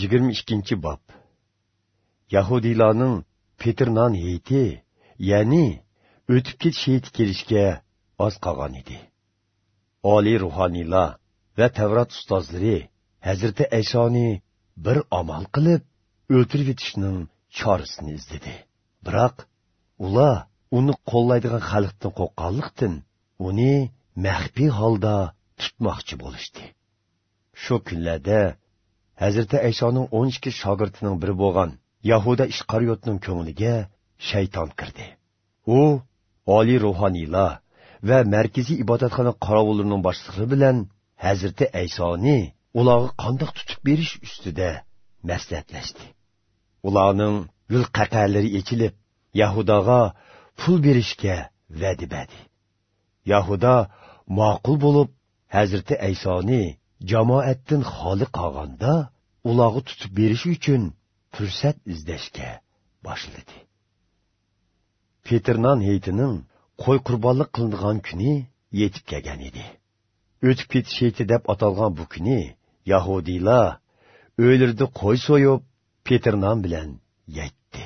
yigirma ikkinchi bob yahudiylarning petirnon heyti ya'ni o'tib ketish heyti kelishga oz qolgan edi. Oliy ruhoniylar va tavrat ustozlari hazrati aysoni bir amal qilib o'ltirib yetishning chorasini izladi. Biroq ular uni qo'llaydigan xalqdan qo'rqqanlikdan uni maxfiy holda tutmoqchi bo'lishdi. Shu kunlarda hazrati aysoning o'n ikki shogirdining biri bo'lgan yahuda ishqariyotning ko'ngliga shayton kirdi. U oliy ruhoniylar va markaziy ibodatxona qorovullarining boshlig'i bilan hazrati aysoni ularga qandoq tutib berish ustida maslahatlashdi. Ularning yo'l qaqalari ichilib, yahudaga pul berishga va'da berdi. Yahuda ma'qul bo'lib hazrati aysoni jamoatdan xoli qolganda ularga tutib berish uchun fursat izlashga boshladi. Petrnan heytining qo'y qurbonlik qilingan kuni yetib kelgan edi. O'tib ketish heyti deb atalgan bu kuni yahudiylar o'lirdi qo'y so'yib petrnan bilan yetdi.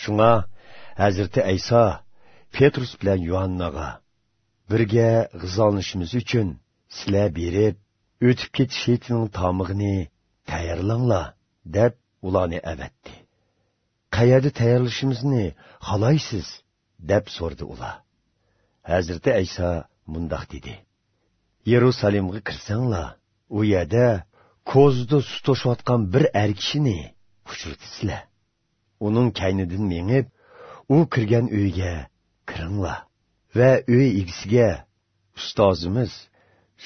Shunga hazrati ayso petrus bilan yuhannaga birga g'izonishimiz uchun sizlar berib o'tib ketish heytining tomig'ini tayyorlanglar deb ularni avatdi. Qayerda tayyorlashimizni xohlaysiz deb so'rdi ular. Hazrati ayso mundoq dedi. Yerusalimga kirsanglar u yerda ko'zida su to'shayotgan bir er kishini uchratasizlar uning kaynidan mengib u kirgan uyga kiringlar. Va uy egisiga ustozimiz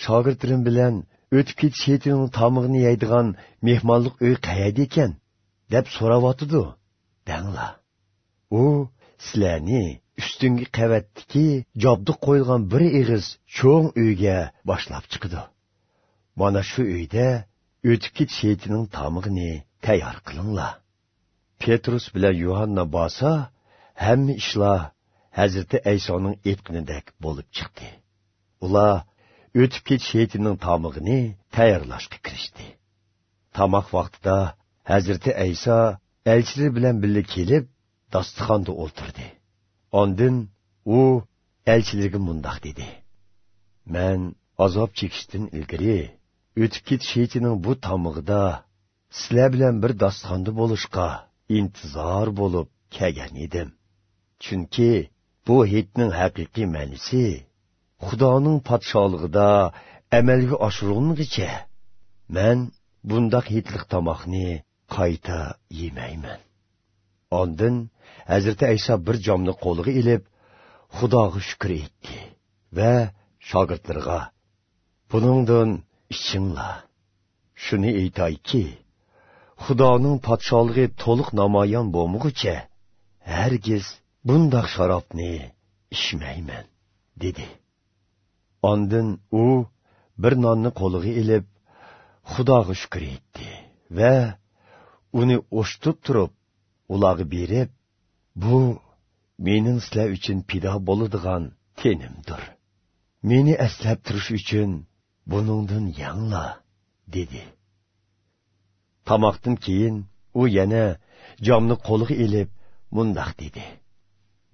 shogirdlarim bilan o'tib ketish hetining tomig'ini yeydigan mehmonlik uy qayerda ekan? deb so'rayotidi danglar u sizlarni ustungi qavatdiki jobdi qo'yilgan bir ig'iz cho'ng uyga boshlab chiqdi. Mana shu uyda o'tib ketish hetining tomig'ini tayyor qilinglar. Petrus bilan yuhanna bosa hamma ishlar hazrati aysoning aytganidek bo'lib chiqdi. Ular o'tib ketish heytining tomig'ini tayyorlashga kirishdi tomoq vaqtida hazrati ayso elchilar bilan birga kelib dasturxonda o'ltirdi ondin u elchilarga mundoq dedi man azob chekishdan ilgari o'tib ketish heytining bu tomig'ida sizlar bilan bir dasturxonda bo'lishga intizor bo'lib kelgan edim chunki bu hitning haqiqiy ma'nisi xudoning podsholig'ida amalga oshirilguncha man bundoq hitliq tomoqni qayta yemayman. Ondin hazrati ayso bir jomni qo'liga ilib xudoga shukur etdi va shogirdlarga buningdan ichinglar. Shuni aytayki xudoning podsholig'i to'liq namoyon bo'lmag'ucha hargiz bundoq sharobni ichmayman dedi. Ondan u bir nonni qo'liga ilib, Xudoga shukr etdi va uni o'shtib turib, ularga berib, bu mening sizlar uchun pido bo'ladigan tenimdir. Meni aslab turish uchun buningdan yangla, dedi. Tamoqdan keyin u yana jomni qo'liga ilib, mundoq dedi.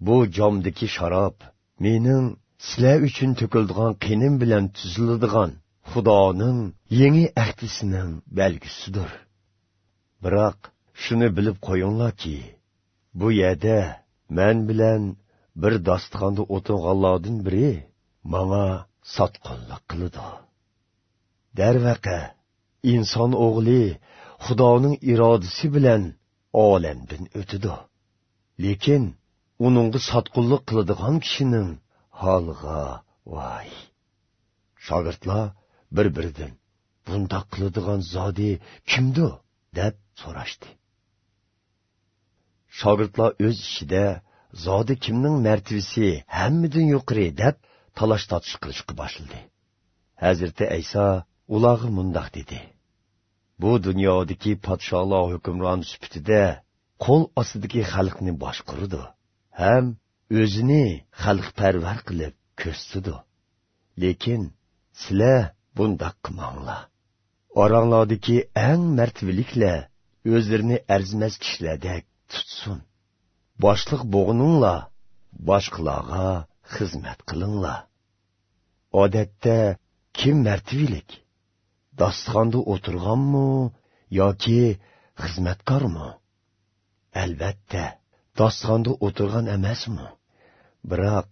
Bu jomdagi sharob mening sizlar uchun to'kildigan qinim bilan tuziladigan xudoning yangi ahdisining belgisidir biroq shuni bilib qo'yinglarki bu yerda man bilan bir dasturxonda o'tirganlardan biri manga sotqinlik qiladi darvaqa inson o'g'li xudoning irodasi bilan olamdan o'tidi lekin uningga sotqinlik qiladigan kishining holg'a voy shogirdlar bir biridan bundoq qiladigan zodi kimdi? deb so'rashdi. Shogirdlar o'z ishida zodi kimning martabasi hammadan yuqori deb talash totish qilishga boshladi. Hazrati ayso ularga mundoq dedi. Bu dunyodagi podsholar hukmron sifatida qo'l ostidagi xalqni boshqurdi ham o'zini xalqparvar qilib ko'rsatdi lekin sizlar bundoq qilmanglar. Oranglardiki ang martviliklar o'zlarini arzimas kishilardek tutsin. Boshliq bo'g'ininglar boshqalarga xizmat qilinglar. Odatda kim martvilik? Dasturxonda o'tirganmi yoki xizmatkormi? Albatta dasturxonda o'tirgan emasmi? Biroq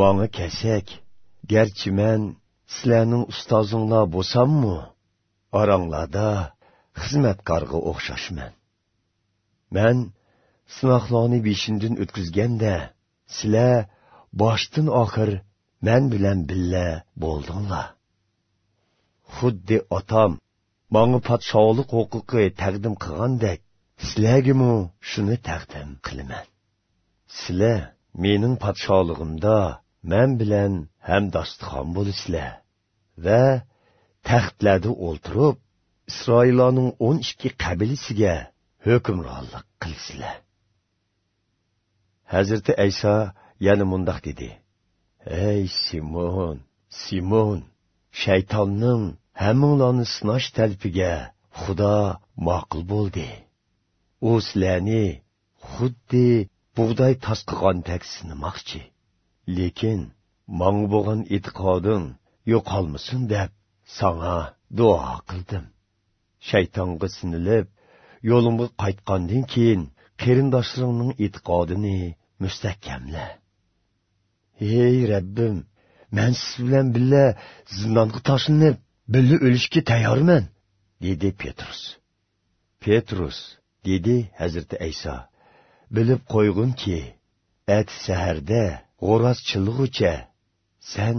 manga kelsak garchi man sizlarning ustozinglar bo'lsammi? Oranglarda xizmatkorga o'xshashman. Man sinoqlarni beshindan o'tkazganda sizlar boshdan oxir man bilan billa bo'ldinglar. Xuddi otam manga podshohlik huquqi taqdim qilgandek sizlargimi shuni taqdim qilaman. Sizlar mening podsholig'imda men bilan ham dasturxon bo'lasizlar va taxtlarda o'ltirib isroillarning o'n ikki qabilasiga hukmronlik qilsizlar. Hazrati ayso yana mundoq dedi. Ey simon simon shaytonning hammanglarni sinash talpiga xudo ma'qul bo'ldi. U sizlarni xuddi bug'doy tasqiqondek sinamoqchi lekin manga bo'lgan e'tiqoding yo'qolmasin deb sanga duo qildim. Shaytonga sinilib yo'limga qaytgandan keyin qarindoshlaringning e'tiqodini mustahkamla. Ey rabbim man siz bilan birga zindonga tashlanib birga o'lishga tayyorman dedi petrus. Petrus dedi hazrati ayso. Bilib qo'ygunki ati saharda g'o'roz chilg'ucha sen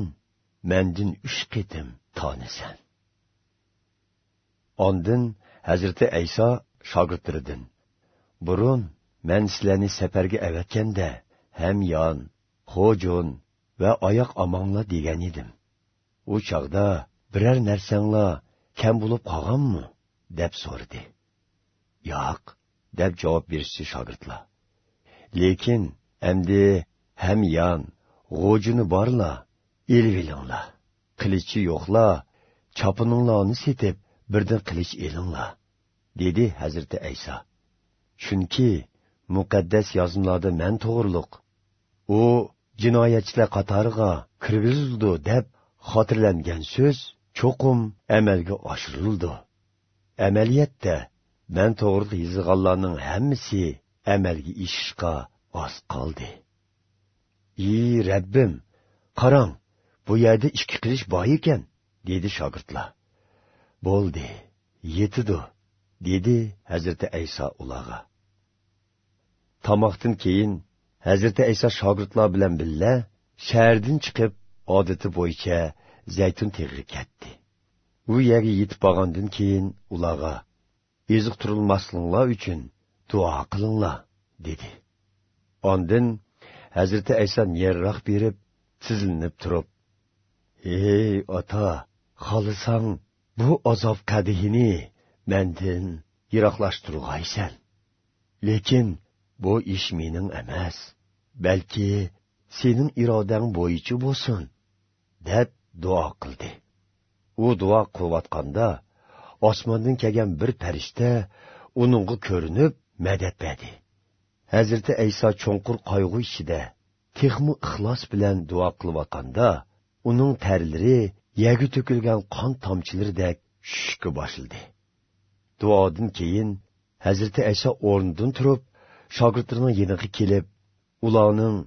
mandin uch qitim tonisan ondin hazrati ayso shogirdlaridan burun man sizlarni safarga avatganda ham yon xo'jun va oyoq omonla degan edim. U chog'da biror narsanglar kam bo'lib qolganmi? deb so'radi. Yo'q deb javob berishdi shogirdlar. Lekin endi ham g'o'jini borla borlar elvilinglar qilichi yo'qlar chopininglarni setib birdan qilich elinglar dedi hazrati ayso chunki muqaddas yozimlarda man to'g'riliq. U jinoyatchilar qatoriga kirgizildi deb xotirlangan so'z cho'qim amalga oshirildi. Amaliyatda man to'g'riliq yozilganlarning hammasi amalga ishishga oz qoldi. Ey rabbim qarang bu yerda ikki qilish bor ekan dedi shogirdlar. Bo'ldi yetidu dedi hazrati ayso ularga. Tomoqdan keyin hazrati ayso shogirdlar bilan birga shahardan chiqib odati bo'yicha zaytun teg'iga ketdi. U yerga yetib borgandan keyin ularga eziq turilmaslinglar uchun duo qilinglar dedi. Ondin hazrati ayson yerroq berib tizilnib turib ey ota xohlasang bu azob kadihini mendin yiroqlashtirg'aysan. Lekin bu ish mening emas balki sening irodang bo'yicha bo'lsin deb duo qildi. U duo qilayotganda osmondan kelgan bir farishta uningga ko'rinib madad berdi hazrati ayso cho'nqur qayg'u ichida texmu ixlos bilan duo qilayotganda uning tarlari yagi to'kilgan qon tomchilaridek tushishga boshildi. Duodan keyin hazrati ayso o'rnidan turib shogirdlarining yeniga kelib ularning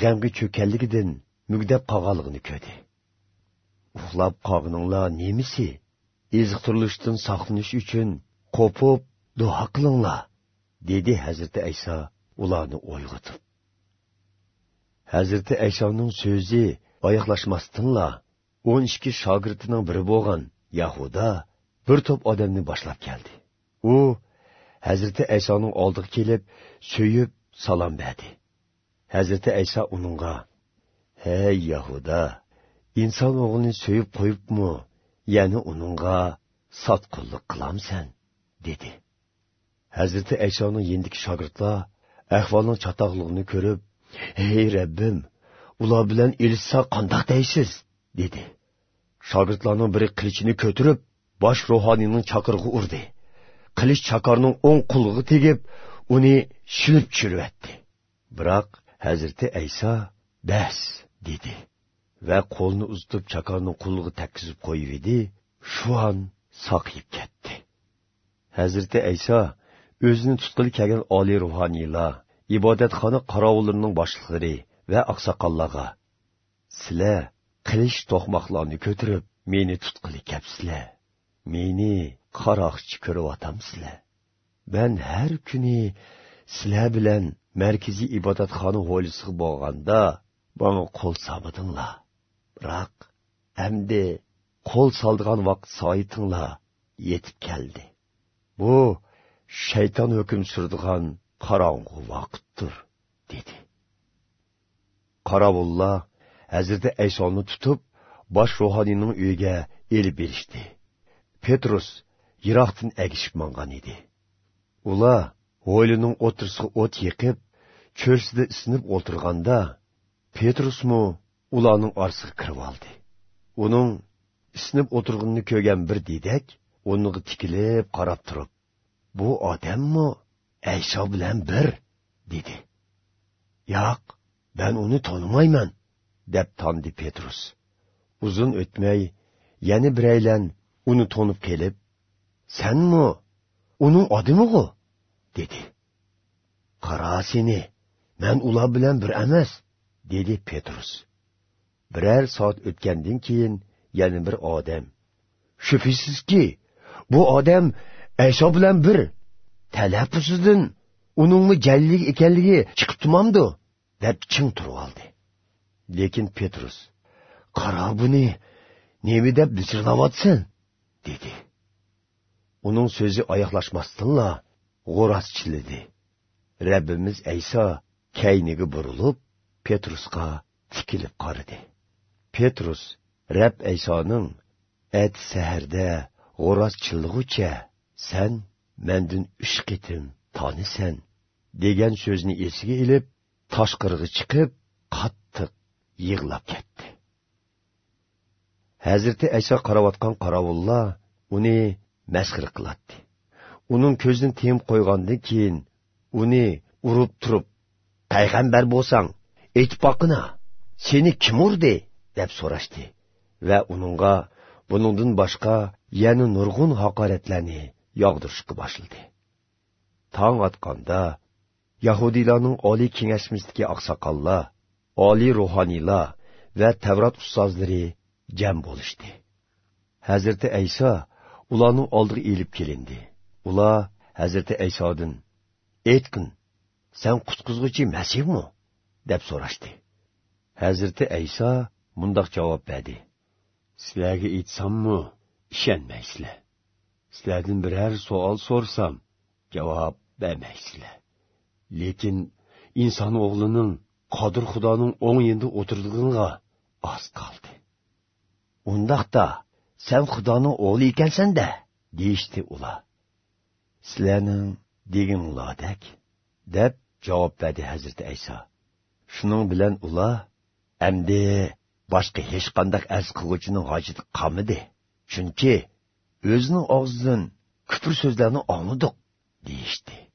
g'amga cho'kkanligidan mugdab qolganligini ko'rdi. Uxlab qolganinglar nemisi eziqtirilishdan saqlanish uchun qo'pib duo qilinglar. Dedi hazrati ayso ularni uyg'otib hazrati aysoning so'zi oyoqlashmasdinla o'n ikki shogirdining biri bo'lgan yahuda bir to'p odamni boshlab keldi. U hazrati aysoning oldiga kelib so'yib salom berdi. Hazrati ayso uningga hey yahuda inson o'g'lini so'yib qo'yibmi? Ya'ni uningga sotqinlik qilamsan dedi. Hazrati aysoning yendiki shogirdlar ahvolning chatoqligini ko'rib ey rabbim ular bilan ilishsa qandoq deysiz? dedi. Shogirdlarning biri qilichini ko'tirib bosh ruhoniyning chaqirig'i urdi. Qilich chakorning o'ng qulog'i tegib uni shilib tushiribdi biroq hazrati ayso bas dedi va qo'lni uzitib chakorning qulog'i takkizib qo'yib edi shu an soqiyib ketdi. Hazrati ayso o'zini tutqil kelgan oliy ruhoniylar ibodatxona qorovullarining boshliqlari va oqsoqollarga sizlar qilish to'qmoqlarni ko'tirib meni tutqili kapsizlar meni qaroqchi ko'ryotamsizlar man har kuni sizlar bilan markaziy ibodatxona hovlisiga bo'lganda bana qo'l solmadinglar biroq endi qo'l soldigan vaqt soitinglar yetib keldi. Bu shayton hukm surdigan qorong'u vaqtdir dedi. Qaravulla hazrati aysoni tutib bosh ruhoniyning uyiga elib berishdi petrus yiroqdan agishib mangan edi ular hovlining o'tirsiga o't yiqib cho'rsida isinib o'tirganda petrusmu ularning orasiga kirib oldi uning isinib o'tirganini ko'rgan bir dedak uniga tikilib qarab turib bu odammi ayso bilan bir dedi. Yo'q ben uni tonimayman deb tondi petrus. Uzun o'tmay yana biraylan uni to'nib kelib sanmi uning odimigu dedi. Qara seni man ular bilan bir emas dedi petrus. Biror soat o'tgandan keyin yana bir odam shubhisizki bu odam ayso bilan bir. Talaffuzidan uningmi jallik ekanligi chiqib turmamdi deb ching turib oldi. Lekin petrus qara buni nima deb bichirlayotsan dedi. Uning so'zi oyoqlashmasdinla g'o'ras chillidi. Rabbimiz ayso kayniga burilib Petrusqa tikilib qaradi petrus rab aysoning at saharda g'o'ras chillig'ucha san mandin uch qitim tonisan degan so'zni esiga ilib tashqariga chiqib qattiq yig'lab ketdi. Hazrati ayso qarayotgan qorovullar uni masxir qiladi uning ko'zini temib qo'ygandan keyin uni urib turib payg'ambar bo'lsang aytib boqina seni kim urdi? deb so'rashdi. Va uningga buningdan boshqa yana nurg'un haqoratlarni yog'dirishga boshladi tong otganda yahudiylarning oliy kengashimizdagi oqsoqollar oliy ruhoniylar va tavrat ustozlari jam bo'lishdi. Hazrati ayso ularning oldiga ilib kelindi. Ular hazrati aysodan aytgin sen qutqizg'uchi masihmi? deb so'rashdi. Hazrati ayso mundoq javob berdi. Sizlarga aytsammi ishonmaysizlar. Sizlardan biror savol so'rsam javob bermaysizlar lekin inson o'g'lining qodir xudoning o'ng yonida o'tirdig'inga oz qoldi. Undaqda sen xudoning o'g'li ekansanda deyishdi ular. Sizlarning deginladak deb javob berdi hazrati ayso. Shuning bilan ular amdi boshqa hech qanday arz qiluvchining hojati qolmadi. Chunki o'zining og'zidan kufr so'zlarni olmadik deyishdi.